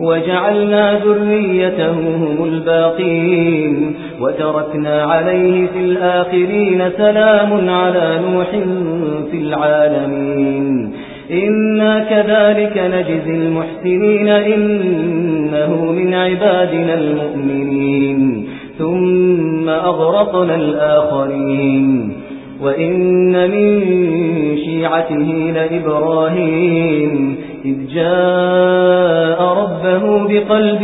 وجعلنا ذريته هم الباقين وتركنا عليه في الآخرين سلام على نوح في العالمين. إنا كذلك نجزي المحسنين إنه من عبادنا المؤمنين. ثم أغرقنا الآخرين. وإن من شيعته لإبراهيم إذ جاء ربه بقلب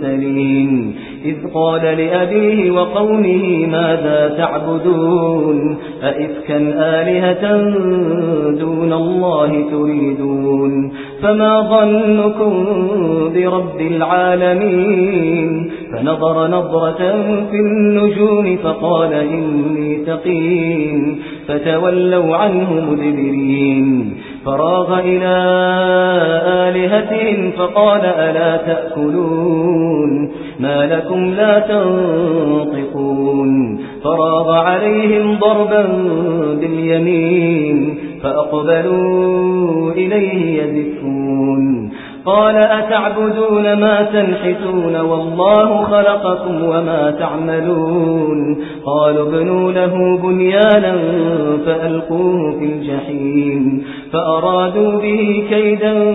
سليم. إذ قال لأبيه وقومه ماذا تعبدون؟ أئفكا آلهة دون الله تريدون؟ فما ظنكم برب العالمين؟ فنظر نظرة في النجوم فقال إني تقيم فتولوا عنه مدبرين. فراغ إلى آلهتهم فقال ألا تأكلون ما لكم لا تنطقون فراغ عليهم ضربا باليمين فأقبلوا إليه يزفون قال أتعبدون ما تنحتون والله خلقكم وما تعملون قالوا ابنوا له بنيانا فألقوه في الجحيم فأرادوا به كيدا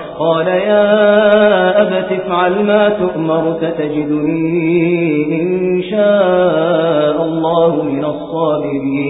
قال يا أبت افعل ما تؤمر ستجدني إن شاء الله من الصابرين.